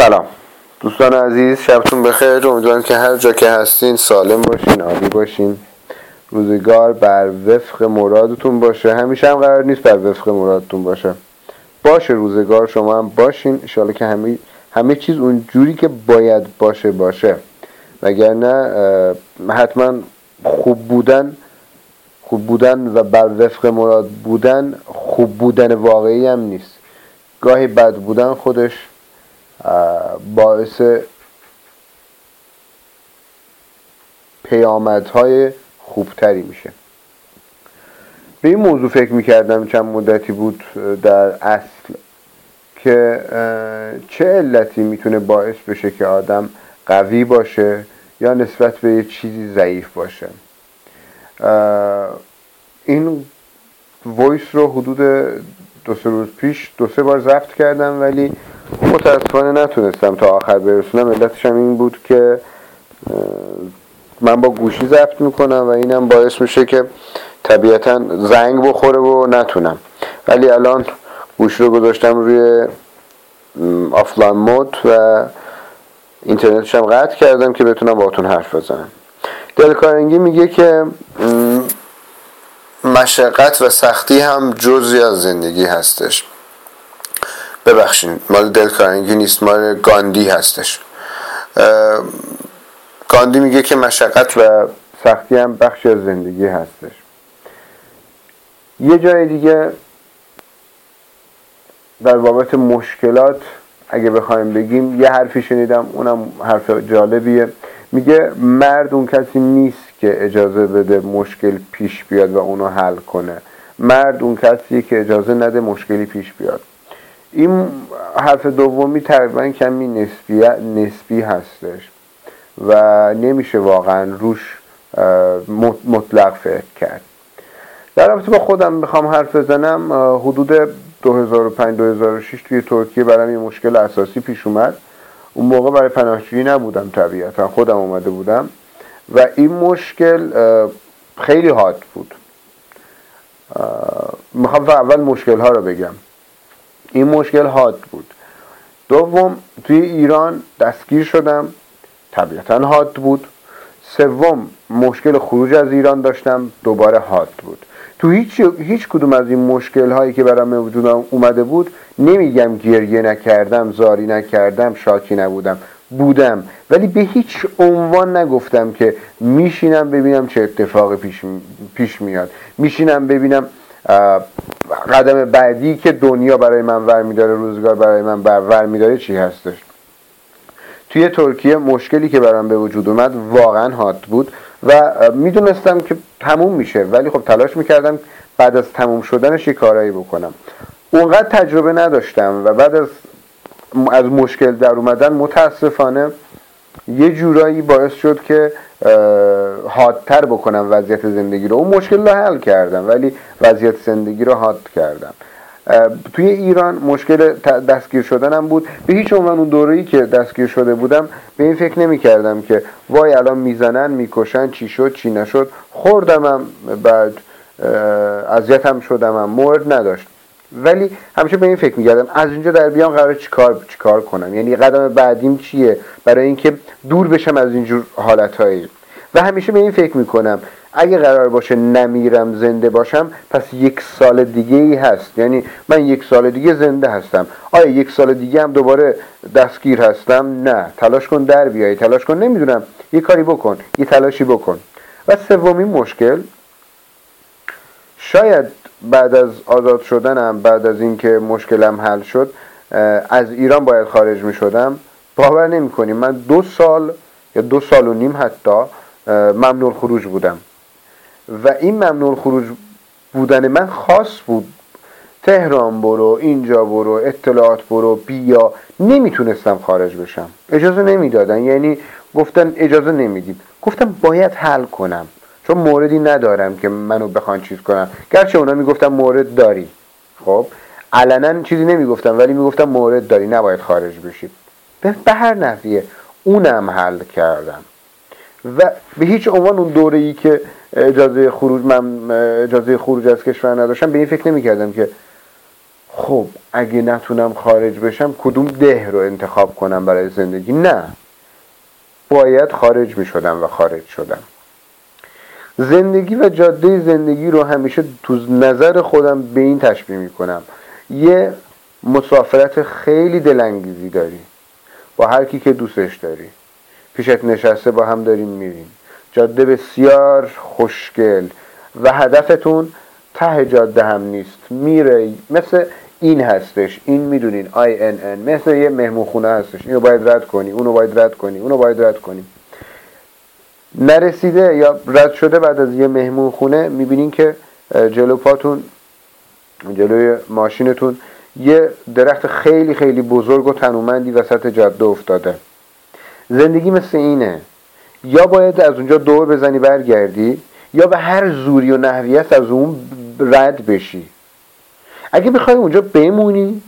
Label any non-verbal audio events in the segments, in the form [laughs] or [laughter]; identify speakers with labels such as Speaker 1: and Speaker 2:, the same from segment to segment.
Speaker 1: سلام. دوستان عزیز شبتون بخیر. امیدوارم که هر جا که هستین سالم باشین عالی باشین. روزگار بر وفق مرادتون باشه. همیشه هم قرار نیست بر وفق مرادتون باشه. باشه روزگار شما هم باشین. انشالله که همه, همه چیز اون جوری که باید باشه باشه. وگرنه حتما خوب بودن خوب بودن و بر وفق مراد بودن خوب بودن واقعی هم نیست. گاهی بد بودن خودش باعث پیامدهای خوبتری میشه. به این موضوع فکر می‌کردم چند مدتی بود در اصل که چه علتی می‌تونه باعث بشه که آدم قوی باشه یا نسبت به یه چیزی ضعیف باشه. این voice رو حدود دو سه روز پیش دو سه بار ضبط کردم ولی متاسفانه نتونستم تا آخر برسونم. علتش هم این بود که من با گوشی ضبط می‌کنم و اینم باعث میشه که طبیعتا زنگ بخوره و نتونم. ولی الان گوشی رو گذاشتم روی offline mode و اینترنتش هم قطع کردم که بتونم باهاتون حرف بزنم. دلکارنگی میگه که مشقت و سختی هم جزی از زندگی هستش. ببخشید مال دلکارنگی نیست مال گاندی هستش. گاندی میگه که مشقت و سختی هم بخشی از زندگی هستش. یه جای دیگه در بابت مشکلات اگه بخوایم بگیم یه حرفی شنیدم اونم حرف جالبیه. میگه مرد اون کسی نیست که اجازه بده مشکل پیش بیاد و اونو حل کنه. مرد اون کسی که اجازه نده مشکلی پیش بیاد. این حرف دومی تقریبا کمی نسبی, نسبی هستش و نمیشه واقعا روش مطلق فکر کرد. در رابطه با خودم می‌خوام حرف بزنم. حدود 2005-2006 توی ترکیه برام یه مشکل اساسی پیش اومد. اون موقع برای پناهجویی نبودم طبیعتا خودم اومده بودم. و این مشکل خیلی حاد بود. می‌خوام اول مشکل ها رو بگم. این مشکل حاد بود. دوم توی ایران دستگیر شدم طبیعتا حاد بود. سوم مشکل خروج از ایران داشتم دوباره حاد بود. تو هیچ, هیچ کدوم از این مشکل هایی که برام وجود اومده بود نمیگم گریه نکردم زاری نکردم شاکی نبودم. بودم. ولی به هیچ عنوان نگفتم که میشینم ببینم چه اتفاقی پیش, پیش میاد. میشینم ببینم قدم بعدی که دنیا برای من ور میداره روزگار برای من ور میداره چی هستش؟ توی ترکیه مشکلی که برام به وجود اومد واقعا حاد بود و می‌دونستم که تموم میشه ولی خب تلاش می‌کردم بعد از تموم شدنش یه کارایی بکنم. اونقدر تجربه نداشتم و بعد از از مشکل در اومدن متاسفانه یه جورایی باعث شد که حادتر بکنم وضعیت زندگی رو. اون مشکل رو حل کردم ولی وضعیت زندگی رو حاد کردم. توی ایران مشکل دستگیر شدنم بود. به هیچ عنوان اون دوره‌ای که دستگیر شده بودم به این فکر نمی کردم که وای الان می‌زنن می‌کشن چی شد چی نشد. خوردمم بعد اذیتم شدمم مورد نداشت. ولی همیشه به این فکر می‌کردم از اینجا در بیام قرار چیکار چیکار کنم؟ یعنی قدم بعدیم چیه؟ برای اینکه دور بشم از اینجور حالتهایی و همیشه به این فکر می‌کنم اگه قرار باشه نمیرم زنده باشم پس یک سال دیگه ای هست. یعنی من یک سال دیگه زنده هستم. آیا یک سال دیگه هم دوباره دستگیر هستم؟ نه. تلاش کن در بیای. تلاش کن نمی‌دونم. یه کاری بکن. یه تلاشی بکن. و سومین مشکل شاید بعد از آزاد شدنم بعد از اینکه مشکلم حل شد از ایران باید خارج می شدم باور نمی کنیم من دو سال یا دو سال و نیم حتی ممنوع خروج بودم. و این ممنوع خروج بودن من خاص بود. تهران برو اینجا برو اطلاعات برو بیا. نمی‌تونستم خارج بشم. اجازه نمی‌دادن. یعنی گفتن اجازه نمیدیم گفتم باید حل کنم. چون موردی ندارم که منو بخوان چیز کنم. گرچه اونا می‌گفتن مورد داری. خب علنا چیزی نمی‌گفتم ولی می‌گفتم مورد داری نباید خارج بشی. به هر نحویه. اونم حل کردم. و به هیچ عنوان اون دوره ای که اجازه خروج من اجازه خروج از کشور نداشتم به این فکر نمی کردم که خب اگه نتونم خارج بشم کدوم ده رو انتخاب کنم برای زندگی؟ نه. باید خارج می شدم و خارج شدم. زندگی و جاده زندگی رو همیشه تو نظر خودم به این تشبیه می کنم یه مسافرت خیلی دلانگیزی داری. با هر کی که دوستش داری. پیشت نشسته با هم داریم میریم. جاده بسیار خوشگل و هدفتون ته جاده هم نیست. میره مثل این هستش. این می‌دونین آی ان ان مثل یه مهمون خونه هستش. اینو باید رد کنی اونو باید رد کنی اونو باید رد کنی. نرسیده یا رد شده بعد از یه مهمون خونه می‌بینین که جلو پاتون جلوی ماشینتون یه درخت خیلی خیلی بزرگ و تنومندی وسط جاده افتاده. زندگی مثل اینه. یا باید از اونجا دور بزنی برگردی یا به هر زوری و نحوی از اون رد بشی. اگه بخوای اونجا بمونی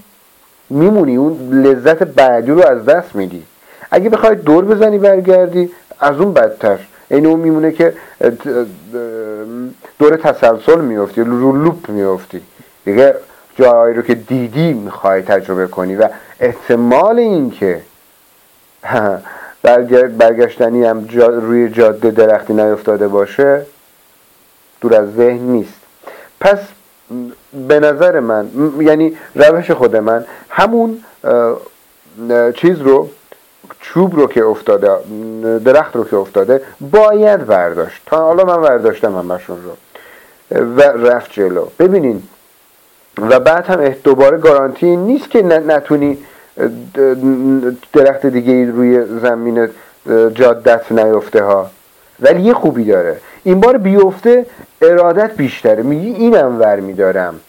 Speaker 1: میمونی. اون لذت بعدی رو از دست میدی. اگه بخوای دور بزنی برگردی از اون بدتر. این اون میمونه که دور تسلسل میفتی رو لوپ میفتی. دیگه جایی رو که دیدی می‌خوای تجربه کنی و احتمال این که [laughs] برگشتنی هم روی جاده درختی نیفتاده باشه دور از ذهن نیست. پس به نظر من یعنی روش خود من همون چیز رو چوب رو که افتاده درخت رو که افتاده باید برداشت تا حالا من برداشتم همشون رو. و رفت جلو. ببینین و بعد هم دوباره گارانتی نیست که نتونی درخت دیگه روی زمین جادت نیفته ها. ولی یه خوبی داره. این بار بیفته ارادت بیشتره. میگی اینم ور میدارم.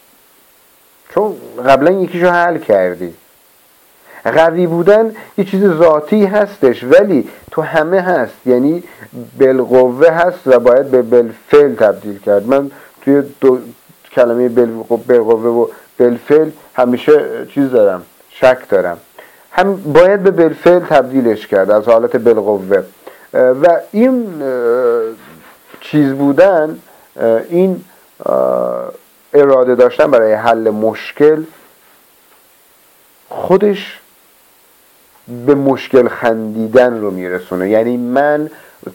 Speaker 1: چون قبلا یکیشو حل کردی. قوی بودن یه چیز ذاتی هستش ولی تو همه هست. یعنی بالقوه هست و باید به بالفعل تبدیل کرد. من توی دو کلمه بالقوه و بالفعل همیشه چیز دارم شک دارم. هم باید به بالفعل تبدیلش کرد از حالت بالقوه. و این چیز بودن این اراده داشتن برای حل مشکل خودش به مشکل خندیدن رو میرسونه. یعنی من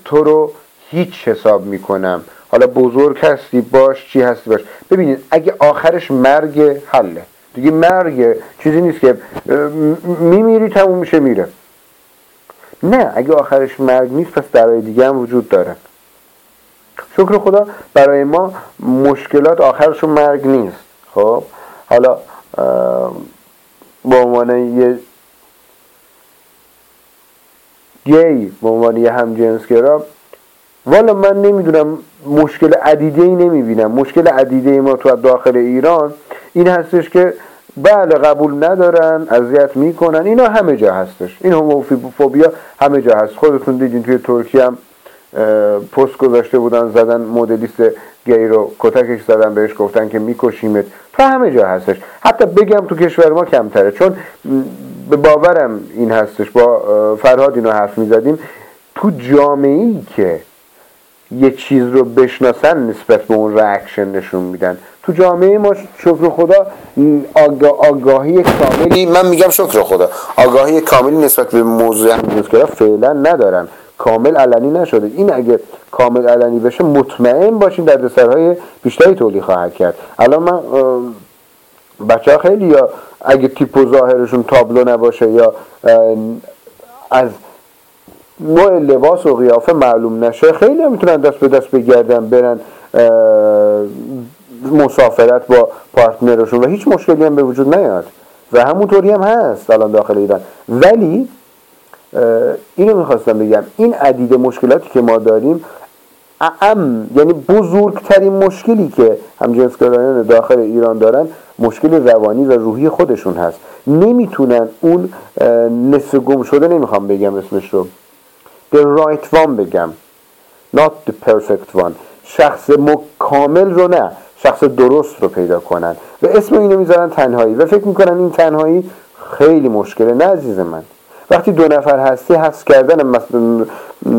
Speaker 1: تو رو هیچ حساب می‌کنم. حالا بزرگ هستی باش چی هستی باش. ببینید اگه آخرش مرگ حله. دیگه مرگ چیزی نیست که میمیری تموم میشه میره. نه اگه آخرش مرگ نیست پس درای دیگه هم وجود داره. شکر خدا برای ما مشکلات آخرشون مرگ نیست. خب حالا به عنوان یه گی به عنوان یه همجنسگرا والا من نمی‌دونم مشکل عدیده ای نمی‌بینم. مشکل عدیده ما تو داخل ایران این هستش که بله قبول ندارن اذیت می‌کنن. اینا همه جا هستش. این هوموفوبیا همه جا هست. خودتون دیدین توی ترکیه هم پست گذاشته بودن زدن مدلیست گی رو کتکش زدن بهش گفتن که میکشیمت. تو همه جا هستش. حتی بگم تو کشور ما کمتره. چون به باورم این هستش با فرهاد اینو حرف می‌زدیم. تو جامعه ای که یه چیز رو بشناسن نسبت به اون رکشن نشون میدن. تو جامعه ما شکر خدا آگاهی کاملی من میگم شکر خدا آگاهی کاملی نسبت به موضوع همجنسگرا فعلا ندارن کامل علنی نشده. این اگه کامل علنی بشه مطمئن باشین دردسرهای بیشتری تولید خواهد کرد. الان من بچه ها خیلی یا اگه تیپ و ظاهرشون تابلو نباشه یا از نوع لباس و قیافه معلوم نشه خیلی هم می‌تونن دست به دست بگردن برن مسافرت با پارتنرشون و هیچ مشکلی هم به وجود نیاد. و همونطوری هم هست الان داخل ایران. ولی اینو می‌خواستم بگم این عدید مشکلاتی که ما داریم ام یعنی بزرگترین مشکلی که همجنسگرایان داخل ایران دارن مشکل روانی و روحی خودشون هست. نمی‌تونن اون نصف گم شده نمی‌خوام بگم اسمش رو. The right one بگم. Not the perfect one. شخص کامل رو نه شخص درست رو پیدا کنن. و اسم اینو می‌ذارن تنهایی. و فکر می‌کنن این تنهایی خیلی مشکله. نه عزیز من. وقتی دو نفر هستی حس کردن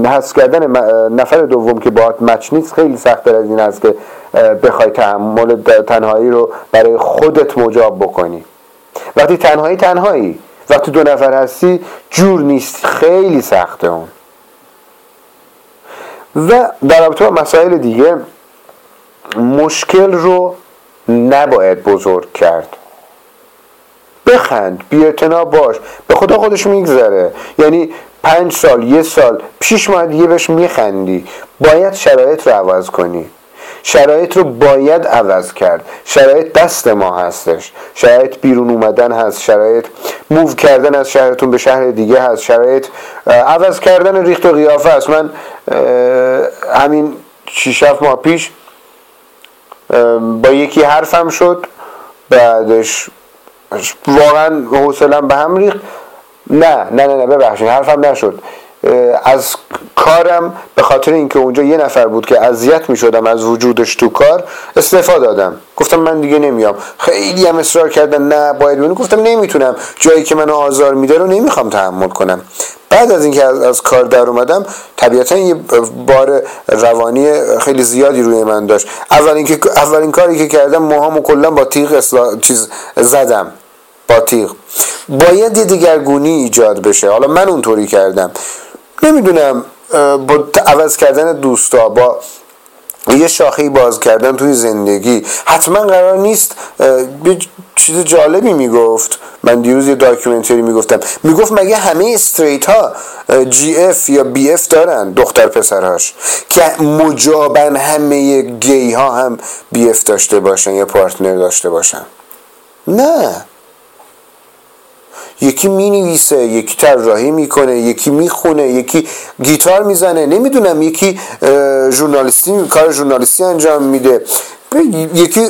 Speaker 1: حس کردن نفر دوم که باهات مچ نیست خیلی سختتر از این است که بخوای تحمل تنهایی رو برای خودت مجاب بکنی. وقتی تنهایی تنهایی. وقتی دو نفر هستی جور نیست. خیلی سخته اون. و در رابطه با مسائل دیگه مشکل رو نباید بزرگ کرد. بخند بی باش به خدا خودش میگذره. یعنی پنج سال یه سال شیش ماه دیگه بهش میخندی. باید شرایط رو عوض کنی. شرایط رو باید عوض کرد. شرایط دست ما هستش. شرایط بیرون اومدن هست. شرایط موو کردن از شهرتون به شهر دیگه هست. شرایط عوض کردن ریخت و قیافه هست من همین 6 ماه پیش با یکی حرفم شد. بعدش واقعا حوصلم به هم ریخت. نه نه نه نه ببخشید حرفم نشد. از کارم به خاطر اینکه اونجا یه نفر بود که اذیت می شدم از وجودش تو کار استفاده دادم. گفتم من دیگه نمیام. خیلی هم اصرار کردن نه باید بینو گفتم نمی‌تونم. جایی که منو آزار میده رو نمی‌خوام تحمل کنم. بعد از اینکه از, از کار در اومدم طبیعتا یه بار روانی خیلی زیادی روی من داشت. اولین که اولین کاری که کردم موهامو کلا با تیغ اصلا... چیز زدم. تیغ. باید یه دیگرگونی ایجاد بشه. حالا من اونطوری کردم. نمی‌دونم با عوض کردن دوستا با یه شاخه باز کردن توی زندگی حتما قرار نیست چیز جالبی می‌گفت. من دیروز یه documentary می‌گفتم. می‌گفت مگه همه straight ها GF یا BF دارن؟ دختر پسرهاش. که مجبورن همه گی ها هم BF داشته باشن یا partner داشته باشن. نه. یکی می نویسه یکی طراحی می‌کنه یکی می‌خونه یکی گیتار می‌زنه. نمی‌دونم یکی ژورنالیستی کار ژورنالیستی انجام میده. یکی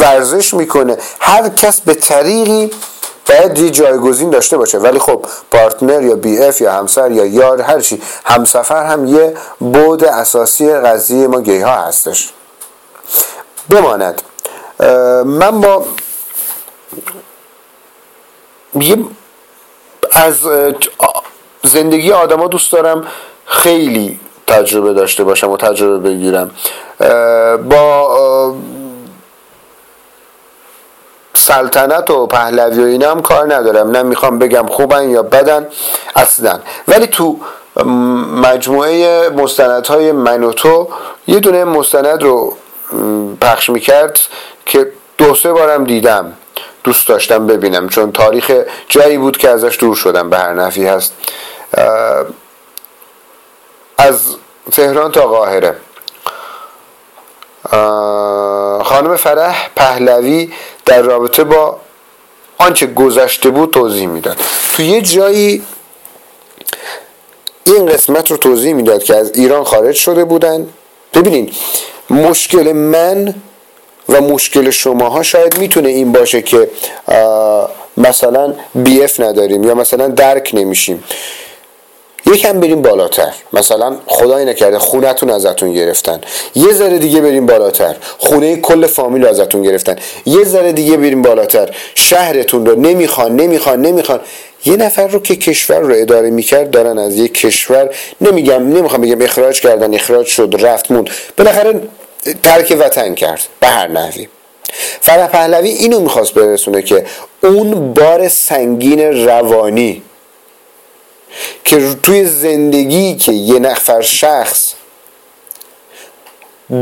Speaker 1: ورزش می‌کنه. هر کس به طریقی باید یه جایگزین داشته باشه. ولی خب پارتنر یا بی اف یا همسر یا یار هر چی. همسفر هم یه بود اساسی قضیه ما گی ها هستش. بماند. من با یه از زندگی آدما دوست دارم خیلی تجربه داشته باشم و تجربه بگیرم. با سلطنت و پهلوی و اینا هم کار ندارم. نه می‌خوام بگم خوبن یا بدن اصلا. ولی تو مجموعه مستندهای من و تو یه دونه مستند رو پخش می‌کرد که دو سه بارم دیدم. دوست داشتم ببینم چون تاریخ جایی بود که ازش دور شدم به هر نفی هست. از تهران تا قاهره. خانم فرح پهلوی در رابطه با آنچه گذشته بود توضیح می‌داد. تو یه جایی این قسمت رو توضیح می‌داد که از ایران خارج شده بودن. ببینین مشکل من و مشکل شماها شاید می‌تونه این باشه که مثلا بی اف نداریم یا مثلا درک نمیشیم. یکم بریم بالاتر. مثلا خدای نکرده خونتون ازتون گرفتن. یه ذره دیگه بریم بالاتر. خونه کل فامیل ازتون گرفتن. یه ذره دیگه بریم بالاتر. شهرتون رو نمی‌خوان نمی‌خوان نمی‌خوان. یه نفر رو که کشور رو اداره می‌کرد دارن از یک کشور نمیگم نمی‌خوام بگم اخراج کردن اخراج شد رفت موند. بالاخره ترک وطن کرد به هر نحوی. فرح پهلوی اینو می‌خواست برسونه که اون بار سنگین روانی که توی زندگی که یه نفر شخص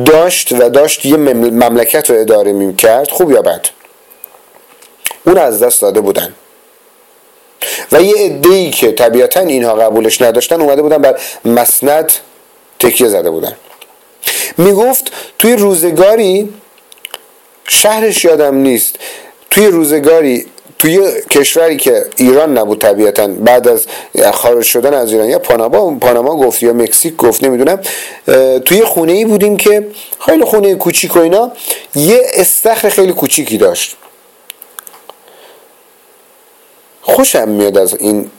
Speaker 1: داشت و داشت یه مملکت رو اداره می کرد خوب یا بد؟ اون از دست داده بودن. و یه عده که طبیعتا اینها قبولش نداشتن اومده بودن بر مسند تکیه زده بودن. می‌گفت توی روزگاری شهرش یادم نیست. توی روزگاری توی کشوری که ایران نبود طبیعتا بعد از خارج شدن از ایران یا پاناما پاناما گفت یا مکزیک گفت نمی‌دونم. توی خونه ای بودیم که خیلی خونه کوچیک و اینا یه استخر خیلی کوچیکی داشت. خوشم میاد از این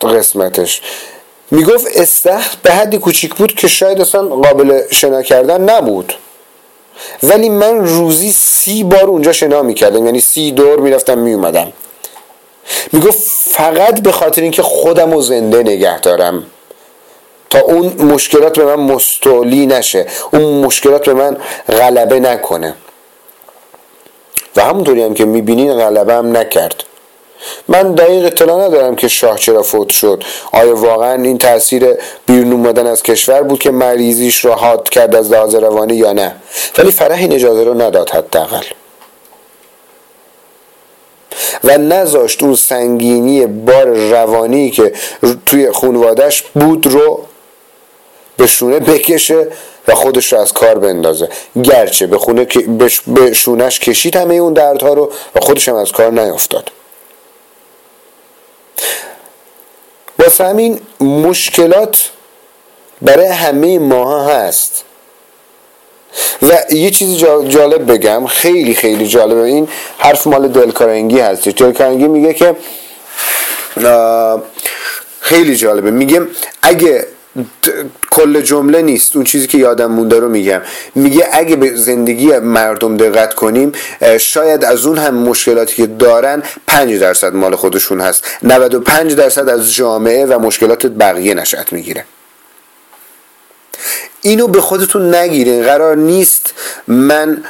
Speaker 1: قسمتش. می‌گفت استخر به حدی کوچیک بود که شاید اصلا قابل شنا کردن نبود. ولی من روزی سی بار اونجا شنا می‌کردم یعنی سی دور می‌رفتم میومدم می‌گفت فقط به خاطر اینکه خودم رو زنده نگه دارم. تا اون مشکلات به من مستولی نشه اون مشکلات به من غلبه نکنه. و همونطوری هم که می‌بینین غلبه هم نکرد. من دقیق اطلاع ندارم که شاه چرا فوت شد. آیا واقعا این تاثیر بیرون اومدن از کشور بود که مریضیش رو حاد کرد از لحاظ روانی یا نه؟ ولی فرح این اجازه رو نداد حداقل. و نذاشت اون سنگینی بار روانی که توی خونوادش بود رو به شونه بکشه و خودش رو از کار بندازه. گرچه به, خونه به شونش کشید همه اون دردها رو و خودش هم از کار نیافتاد همین مشکلات برای همه ماها هست. و یه چیزی جالب بگم خیلی خیلی جالبه. این حرف مال دلکارنگی هست. دلکارنگی میگه که خیلی جالبه. میگه اگه کل جمله نیست. اون چیزی که یادم مونده رو میگم. میگه اگه به زندگی مردم دقت کنیم شاید از اون هم مشکلاتی که دارن 5 درصد مال خودشون هست. 95 درصد از جامعه و مشکلات بقیه نشأت می‌گیره. اینو به خودتون نگیرین. قرار نیست من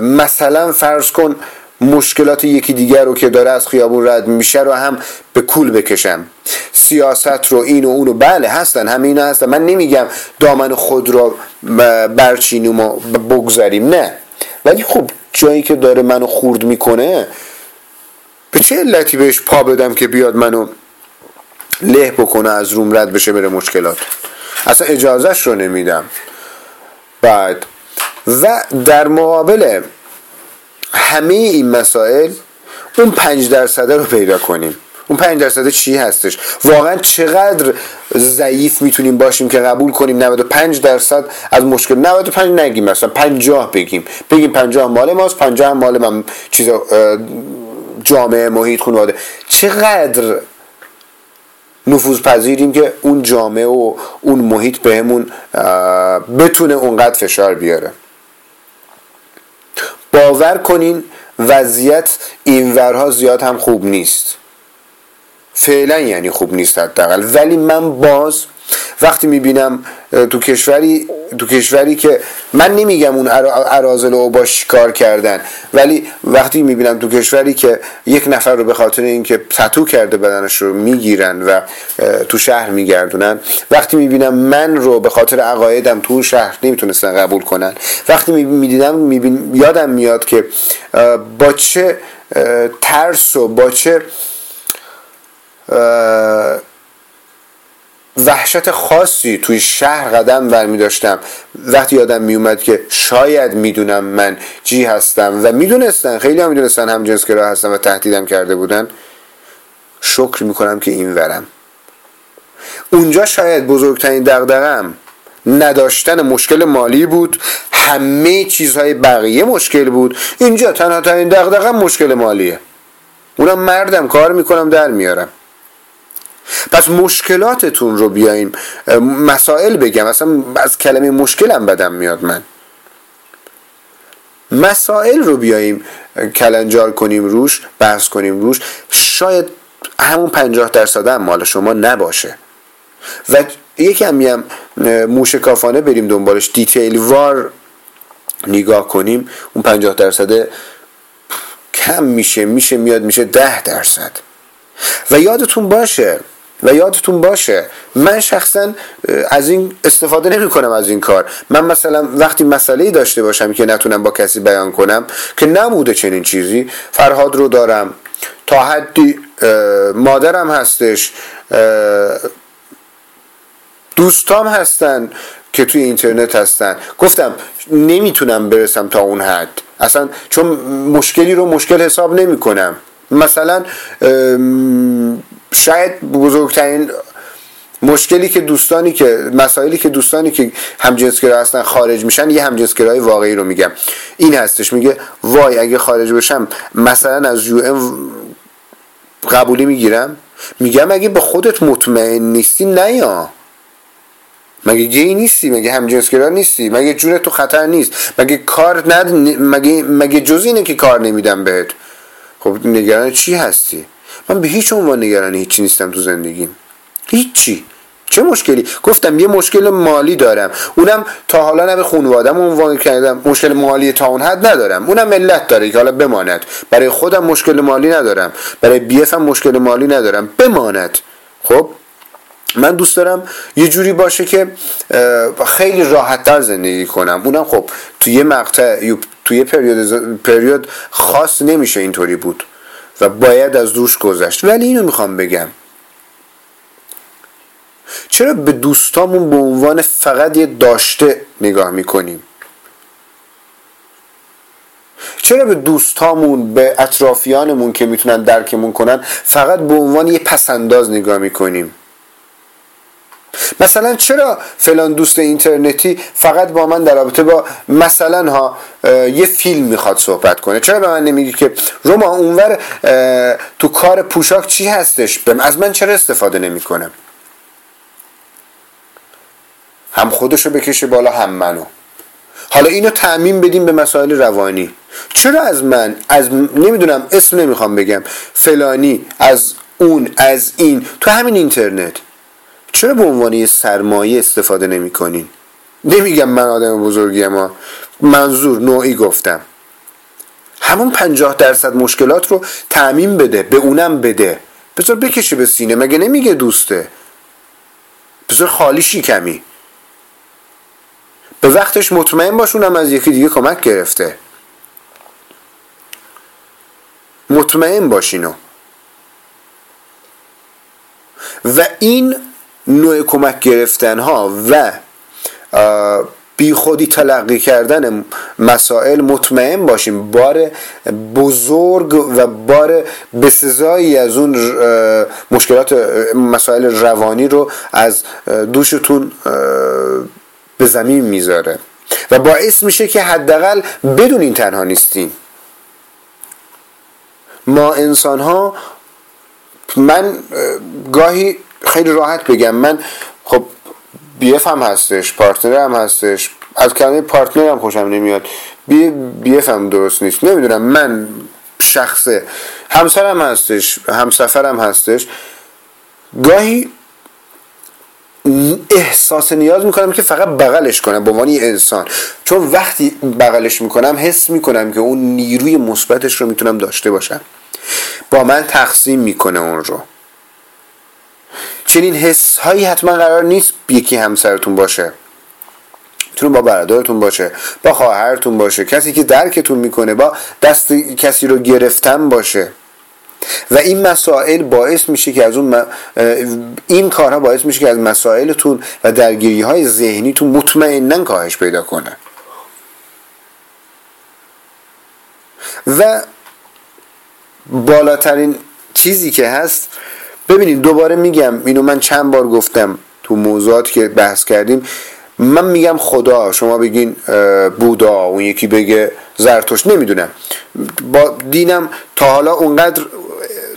Speaker 1: مثلا فرض کن مشکلات یکی دیگر رو که داره از خیابون رد میشه رو هم به کول بکشم. سیاست رو این و اونو بله هستن همه اینا هستن. من نمیگم دامن خود رو برچینیم و بگذاریم نه. ولی خب جایی که داره منو خورد می‌کنه به چه علتی بهش پا بدم که بیاد منو له بکنه از روم رد بشه بره مشکلات؟ اصلا اجازهش رو نمیدم. بعد و در مقابل همه این مسائل اون پنج درصده رو پیدا کنیم. اون پنج درصده چی هستش؟ واقعا چقدر ضعیف می‌تونیم باشیم که قبول کنیم 95 درصد از مشکل 95 نگیم مثلا 50 بگیم. بگیم 50 مال ماست 50 مال من چیز جامعه محیط خانواده. چقدر نفوذ پذیریم که اون جامعه و اون محیط بهمون بتونه اونقدر فشار بیاره؟ باور کنین وضعیت اینورها زیاد هم خوب نیست. فعلا یعنی خوب نیست حداقل. ولی من باز وقتی می‌بینم تو کشوری تو کشوری که من نمیگم اون ارازل رو با کار کردن ولی وقتی می‌بینم تو کشوری که یک نفر رو به خاطر اینکه تتو کرده بدنش رو می‌گیرن و تو شهر میگردونن وقتی می‌بینم من رو به خاطر عقایدم تو شهر نمی‌تونستن قبول کنن وقتی می‌دیدم میبین یادم میاد که با چه ترس و با چه وحشت خاصی توی شهر قدم برمی داشتم وقتی یادم می اومد که شاید می‌دونم من جی هستم و می‌دونستن خیلی هم می‌دونستن هم جنسگرا هستم و تهدیدم کرده بودن. شکر می‌کنم که این ورم. اونجا شاید بزرگترین دغدغم نداشتن مشکل مالی بود. همه چیزهای بقیه مشکل بود. اینجا تنها ترین دغدغم مشکل مالیه. اونم مردم کار می‌کنم در میارم. پس مشکلاتتون رو بیایم مسائل بگم. اصلا از کلمه مشکلم بدم میاد من. مسائل رو بیاییم کلنجار کنیم روش بحث کنیم روش. شاید همون پنجاه درصد هم مال شما نباشه. و یکم هم موشکافانه بریم دنبالش. دیتیل وار نگاه کنیم. اون پنجاه درصد کم میشه میشه میاد میشه ده درصد. و یادتون باشه و یادتون باشه من شخصا از این استفاده نمی کنم از این کار. من مثلا وقتی مسئله داشته باشم که نتونم با کسی بیان کنم که نموده چنین چیزی فرهاد رو دارم. تا حدی مادرم هستش دوستام هستن که توی اینترنت هستن. گفتم نمی‌تونم برسم تا اون حد. اصلا چون مشکلی رو مشکل حساب نمی کنم. مثلا شاید بزرگترین مشکلی که دوستانی که مسائلی که دوستانی که همجنسگرا هستن خارج میشن یه همجنسگرای واقعی رو میگم. این هستش میگه وای اگه خارج بشم مثلا از یو ام قبولی می‌گیرم. میگم اگه به خودت مطمئن نیستی نیا مگه گی نیستی؟ مگه همجنسگرا نیستی؟ مگه جون تو خطر نیست؟ مگه کار ند مگه مگه جز اینه که کار نمیدم بهت؟ خب نگران چی هستی؟ من به هیچ عنوان نگران هیچی نیستم تو زندگیم. هیچی. چه مشکلی؟ گفتم یه مشکل مالی دارم. اونم تا حالا نه به خانوادم عنوان کردم. مشکل مالی تا اون حد ندارم. اونم ملت داره که حالا بماند. برای خودم مشکل مالی ندارم. برای بیف هم مشکل مالی ندارم. بماند. خب؟ من دوست دارم یه جوری باشه که خیلی راحتتر زندگی کنم. اونم خب یه مقطع توی پریود پریود خاص نمیشه اینطوری بود. و باید از روش گذشت. ولی اینو می‌خوام بگم. چرا به دوستامون به عنوان فقط یه داشته نگاه می‌کنیم؟ چرا به دوستامون به اطرافیانمون که می‌تونن درکمون کنن فقط به عنوان یه پسنداز نگاه می‌کنیم؟ مثلا چرا فلان دوست اینترنتی فقط با من در رابطه با مثلا ها یه فیلم می‌خواد صحبت کنه؟ چرا به من نمیگی که روما اونور تو کار پوشاک چی هستش؟ از من چرا استفاده نمی‌کنم هم خودشو بکشه بالا هم منو. حالا اینو تعمین بدیم به مسائل روانی. چرا از من از نمی‌دونم اسم نمی‌خوام بگم. فلانی از اون از این. تو همین اینترنت. چرا به عنوان یه سرمایه استفاده نمی کنین؟ نمیگم من آدم بزرگی اما منظور نوعی گفتم. همون پنجاه درصد مشکلات رو تعمین بده به اونم بده. بذار بکشه به سینه مگه نمیگه دوسته؟ بذار خالی کمی. به وقتش مطمئن باش اونم از یکی دیگه کمک گرفته. مطمئن باشینو. و این نوع کمک گرفتن ها و بی خودی تلقی کردن مسائل مطمئن باشیم. بار بزرگ و بار بسزایی از اون مشکلات مسائل روانی رو از دوشتون به زمین می‌ذاره. و باعث میشه که حداقل بدونین تنها نیستین. ما انسان ها من گاهی خیلی راحت بگم. من خب بیف هم هستش پارتنر هم هستش. از کلمه پارتنر هم خوشم نمیاد. بی, بیف هم درست نیست. نمی‌دونم من شخصه. همسرم هستش همسفرم هستش. گاهی احساس نیاز می‌کنم که فقط بغلش کنم به عنوان انسان. چون وقتی بغلش می‌کنم حس می‌کنم که اون نیروی مثبتش رو می‌تونم داشته باشم. با من تقسیم می‌کنه اون رو. چنین حس هایی حتما قرار نیست یکی همسرتون باشه. می‌تونه با برادرتون باشه با خواهرتون باشه کسی که درکتون می‌کنه با دست کسی رو گرفتن باشه. و این مسائل باعث میشه که از اون این کارها باعث میشه که از مسائلتون و درگیری های ذهنیتون مطمئنا کاهش پیدا کنه. و بالاترین چیزی که هست ببینید دوباره میگم اینو من چند بار گفتم تو موضوعات که بحث کردیم. من میگم خدا شما بگین بودا اون یکی بگه زرتوش نمی‌دونم. با دینم تا حالا اونقدر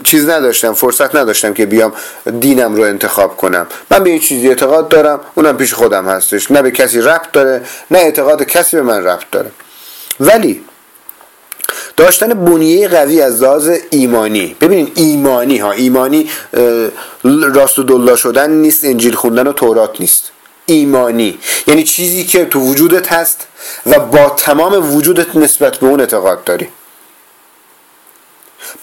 Speaker 1: چیز نداشتم فرصت نداشتم که بیام دینم رو انتخاب کنم. من به این چیزی اعتقاد دارم اونم پیش خودم هستش. نه به کسی ربط داره نه اعتقاد کسی به من ربط داره. ولی داشتن بنیه قوی از لحاظ ایمانی. ببینید ایمانی ها ایمانی راست و دلا شدن نیست انجیل خوندن و تورات نیست. ایمانی. یعنی چیزی که تو وجودت هست و با تمام وجودت نسبت به اون اعتقاد داری.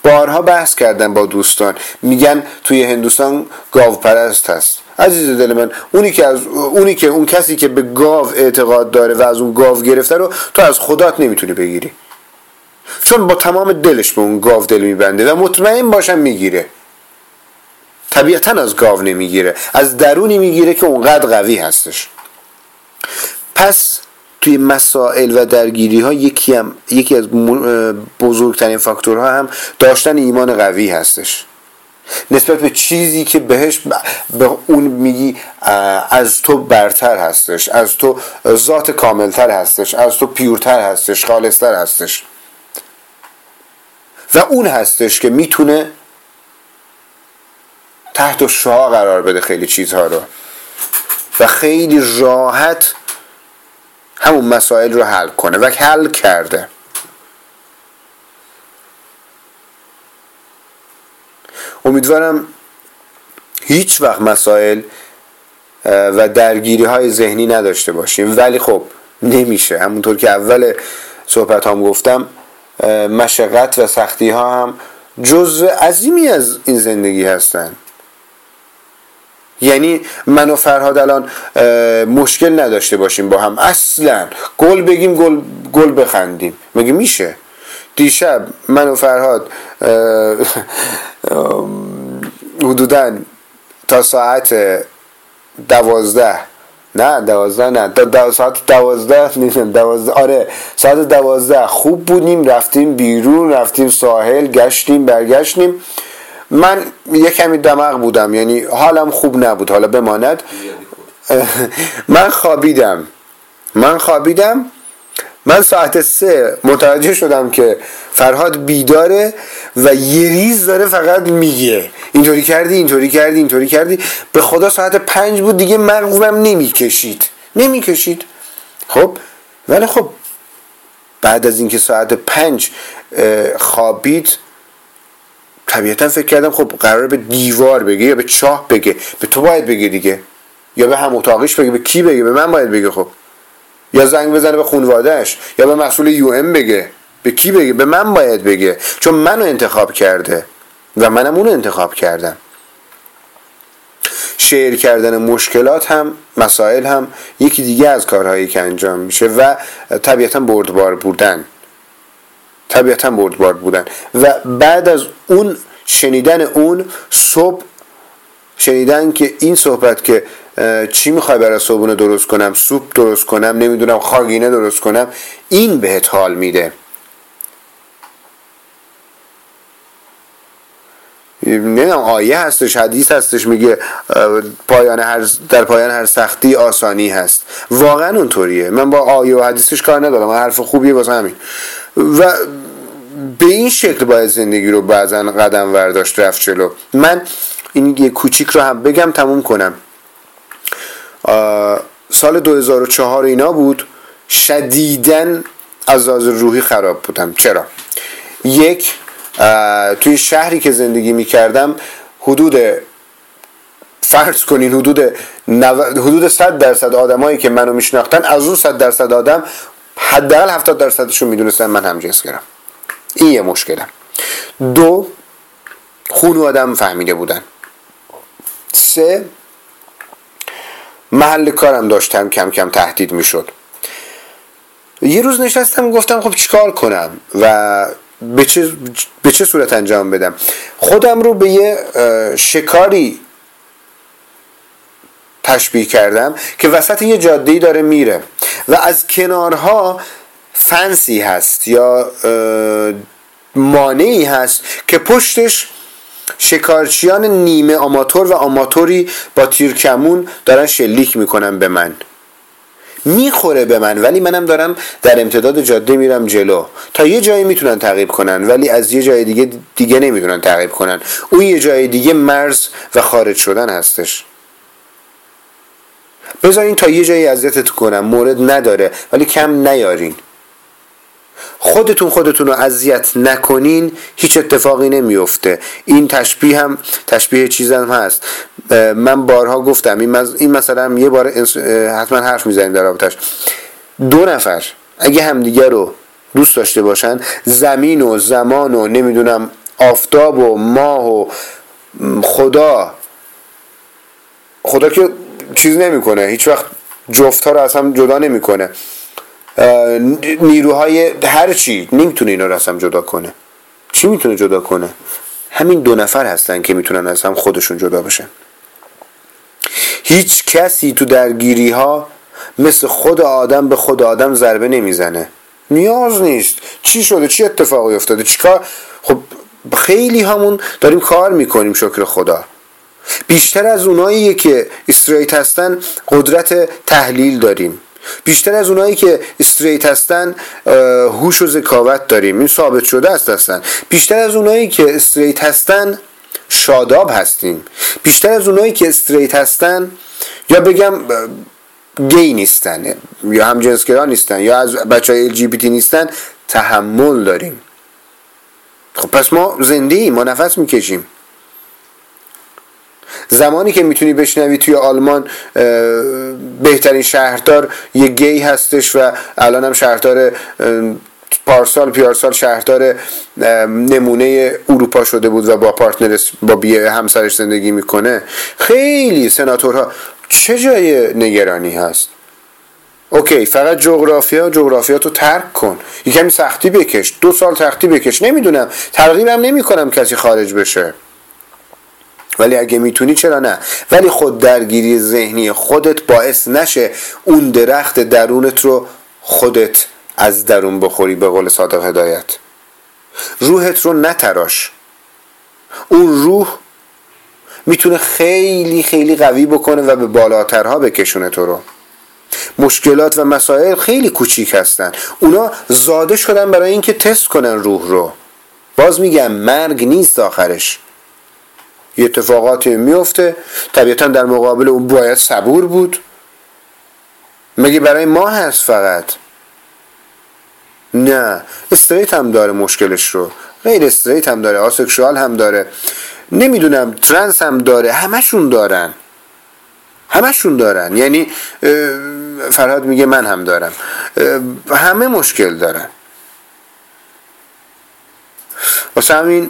Speaker 1: بارها بحث کردن با دوستان. میگن توی هندوستان گاو پرست هست. عزیز دل من اونی که از اونی که اون کسی که به گاو اعتقاد داره و از اون گاو گرفته رو تو از خدات نمی‌تونی بگیری. چون با تمام دلش به اون گاو دل میبنده و مطمئن باشم می‌گیره. طبیعتا از گاو نمی‌گیره از درونی می‌گیره که اونقدر قوی هستش. پس توی مسائل و درگیری ها یکی, هم، یکی از بزرگترین فاکتورها هم داشتن ایمان قوی هستش. نسبت به چیزی که بهش به اون میگی از تو برتر هستش از تو ذات کاملتر هستش از تو پیورتر هستش خالصتر هستش. و اون هستش که می‌تونه تحت شاه قرار بده خیلی چیزها رو. و خیلی راحت همون مسائل رو حل کنه و حل کرده. امیدوارم هیچ وقت مسائل و درگیری های ذهنی نداشته باشیم. ولی خب نمیشه. همونطور که اول صحبت هم گفتم مشقت و سختی ها هم جزء عظیمی از این زندگی هستن. یعنی من و فرهاد الان مشکل نداشته باشیم با هم. اصلا گل بگیم گل, گل بخندیم. مگه میشه؟ دیشب من و فرهاد حدودا تا ساعت دوازده نه دوازده نه. دو ساعت دوازده نیستم دوازده آره ساعت دوازده. خوب بودیم رفتیم بیرون رفتیم ساحل گشتیم برگشتیم. من یه کمی دماغ بودم یعنی حالم خوب نبود. حالا بماند. [laughs] من خوابیدم. من خوابیدم. من ساعت سه متوجه شدم که فرهاد بیداره و یه ریز داره فقط میگه. اینطوری کردی اینطوری کردی اینطوری کردی. به خدا ساعت پنج بود دیگه مغزم نمی‌کشید. نمی‌کشید. خب؟ ولی خب بعد از اینکه ساعت پنج خوابید طبیعتا فکر کردم خب قرار به دیوار بگه یا به چاه بگه. به تو باید بگه دیگه. یا به هم اتاقیش بگه. به کی بگه؟ به من باید بگه خب. یا زنگ بزنه به خونوادهش یا به مسئول یو ام بگه. به کی بگه؟ به من باید بگه. چون منو انتخاب کرده و منم اونو انتخاب کردم. شعر کردن مشکلات هم مسائل هم یکی دیگه از کارهایی که انجام میشه و طبیعتا بردبار بودن. طبیعتا بردبار بودن. و بعد از اون شنیدن اون صبح شنیدن که این صحبت که چی می‌خوای برای صبحونه درست کنم سوپ درست کنم نمی‌دونم خاگینه درست کنم این بهت حال میده. نمی‌دونم آیه هستش حدیث هستش میگه پایان هر در پایان هر سختی آسانی هست. واقعا اونطوریه. من با آیه و حدیثش کار ندارم حرف خوبیه واسه همین. و به این شکل باید زندگی رو بعضا قدم ورداشت رفت جلو. من این یه کوچیک رو هم بگم تموم کنم. سال 2004 اینا بود شدیدن از لحاظ روحی خراب بودم. چرا؟ یک توی شهری که زندگی می کردم حدود فرض کنین حدود نو... حدود 100 درصد آدمایی که منو میشناختن از اون 100 درصد آدم حداقل 70 درصدشون می‌دونستن من هم جنس گرم. این یه مشکلم. دو خون آدم فهمیده بودن. سه محل کارم داشتم کم کم تهدید می‌شد. یه روز نشستم گفتم خب چیکار کنم و به چه, به چه صورت انجام بدم؟ خودم رو به یه شکاری تشبیه کردم که وسط یه جاده داره میره و از کنارها فنسی هست یا مانعی هست که پشتش شکارچیان نیمه آماتور و آماتوری با تیرکمون دارن شلیک می‌کنن به من. می‌خوره به من ولی منم دارم در امتداد جاده میرم جلو. تا یه جایی می‌تونن تعقیب کنن ولی از یه جای دیگه دیگه نمی‌تونن تعقیب کنن. اون یه جای دیگه مرز و خارج شدن هستش. بذارین تا یه جایی اذیتت کنم مورد نداره ولی کم نیارین. خودتون خودتون رو اذیت نکنین هیچ اتفاقی نمیفته. این تشبیه هم تشبیه چیزم هست. من بارها گفتم این, این مثلا یه بار حتما حرف می‌زنیم در رابطش دو نفر اگه همدیگه رو دوست داشته باشن زمین و زمان و نمی‌دونم آفتاب و ماه و خدا. خدا که چیز نمی‌کنه. هیچ وقت جفت ها رو اصلا جدا نمی‌کنه. نیروهای هر چی نمی‌تونه اینا رو از هم جدا کنه. چی می‌تونه جدا کنه؟ همین دو نفر هستن که می‌تونن از هم خودشون جدا بشن. هیچ کسی تو درگیری ها مثل خود آدم به خود آدم ضربه نمی‌زنه. نیاز نیست. چی شده؟ چی اتفاقی افتاده؟ چیکار؟ خب خیلی همون داریم کار می‌کنیم شکر خدا. بیشتر از اونایی که استریت هستن قدرت تحلیل داریم. بیشتر از اونایی که استریت هستن هوش و ذکاوت داریم. این ثابت شده است هستن بیشتر از اونایی که استریت هستن شاداب هستیم. بیشتر از اونایی که استریت هستن یا بگم گی نیستن یا هم جنسگرا نیستن یا از بچه های LGBT نیستن تحمل داریم. خب پس ما زنده ایم ما نفس می‌کشیم. زمانی که می‌تونی بشنوی توی آلمان بهترین شهردار یه گی هستش و الان هم شهردار پارسال پیارسال شهردار نمونه اروپا شده بود و با پارتنر با بیه همسرش زندگی می‌کنه. خیلی سناتورها. چه جای نگرانی هست؟ اوکی فقط جغرافیا جغرافیا تو ترک کن. یه کمی سختی بکش. دو سال سختی بکش. نمی‌دونم. ترغیبم نمی‌کنم کسی خارج بشه. ولی اگه می‌تونی چرا نه؟ ولی خود درگیری ذهنی خودت باعث نشه اون درخت درونت رو خودت از درون بخوری به قول صادق هدایت. روحت رو نتراش. اون روح می‌تونه خیلی خیلی قوی بکنه و به بالاترها بکشونه تو رو. مشکلات و مسائل خیلی کوچیک هستن. اونا زاده شدن برای اینکه تست کنن روح رو. باز میگم مرگ نیست آخرش. اتفاقاتی میفته. طبیعتا در مقابل اون باید صبور بود. مگه برای ما هست فقط؟ نه. استریت هم داره مشکلش رو. غیر استریت هم داره. آسکشوال هم داره. نمی‌دونم ترنس هم داره. همشون دارن. همشون دارن. یعنی فرهاد میگه من هم دارم. همه مشکل دارن. واسه همین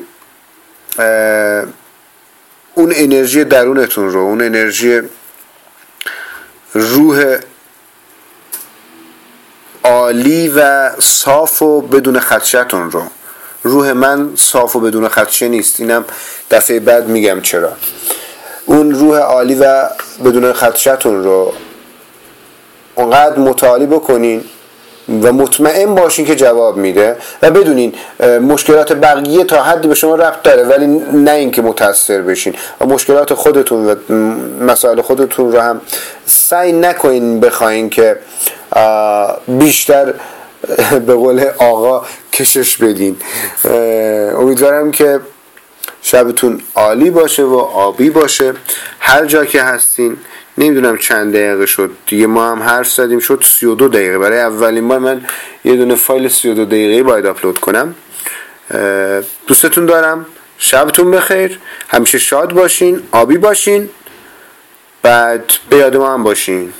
Speaker 1: اون انرژی درونتون رو اون انرژی روح عالی و صاف و بدون خدشتون رو. روح من صاف و بدون خدشه نیست. اینم دفعه بعد میگم چرا. اون روح عالی و بدون خدشتون رو اونقدر مطالعه بکنین و مطمئن باشین که جواب میده و بدونین مشکلات بقیه تا حدی به شما ربط داره ولی نه اینکه متاثر بشین. و مشکلات خودتون و مسائل خودتون رو هم سعی نکنین بخواین که بیشتر به قول آقا کشش بدین. امیدوارم که شبتون عالی باشه و آبی باشه. هر جا که هستین نمی‌دونم چند دقیقه شد. دیگه ما هم حرف زدیم شد 32 دقیقه. برای اولین بار من یه دونه فایل 32 دقیقه باید آپلود کنم. دوستتون دارم. شبتون بخیر. همیشه شاد باشین آبی باشین. بعد به یاد ما هم باشین.